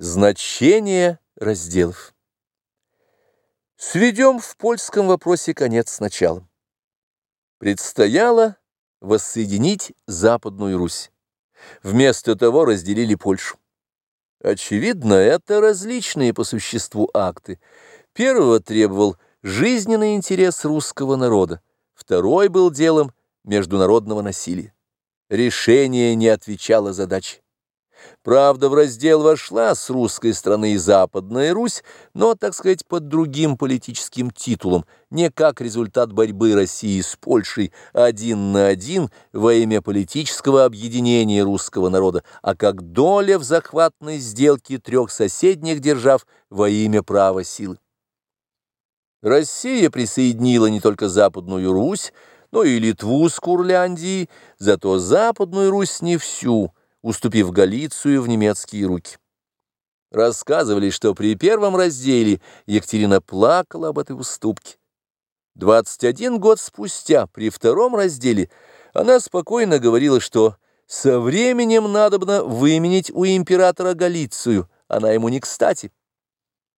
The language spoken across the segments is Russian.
Значение разделов. Сведем в польском вопросе конец с началом. Предстояло воссоединить Западную Русь. Вместо того разделили Польшу. Очевидно, это различные по существу акты. Первого требовал жизненный интерес русского народа, второй был делом международного насилия. Решение не отвечало задаче. Правда, в раздел вошла с русской стороны и Западная Русь, но, так сказать, под другим политическим титулом, не как результат борьбы России с Польшей один на один во имя политического объединения русского народа, а как доля в захватной сделке трех соседних держав во имя права силы. Россия присоединила не только Западную Русь, но и Литву с Курляндией, зато Западную Русь не всю – уступив Галицию в немецкие руки. Рассказывали, что при первом разделе Екатерина плакала об этой уступке. 21 год спустя, при втором разделе, она спокойно говорила, что со временем надобно выменить у императора Галицию, она ему не кстати.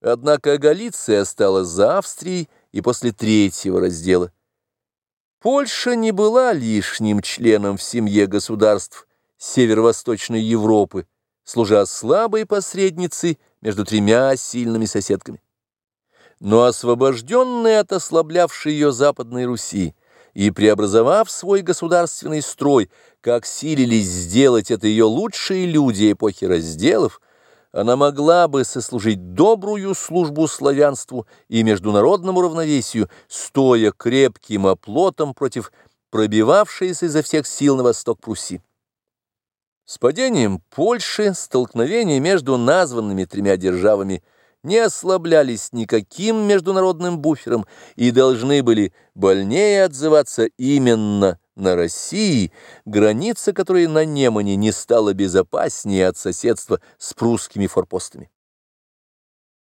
Однако Галиция осталась за Австрией и после третьего раздела. Польша не была лишним членом в семье государств, северо-восточной Европы, служа слабой посредницей между тремя сильными соседками. Но освобожденная от ослаблявшей ее Западной Руси и преобразовав свой государственный строй, как силились сделать это ее лучшие люди эпохи разделов, она могла бы сослужить добрую службу славянству и международному равновесию, стоя крепким оплотом против пробивавшейся изо всех сил на восток Пруссии. С падением Польши столкновения между названными тремя державами не ослаблялись никаким международным буфером и должны были больнее отзываться именно на России, граница которой на Немане не стала безопаснее от соседства с прусскими форпостами.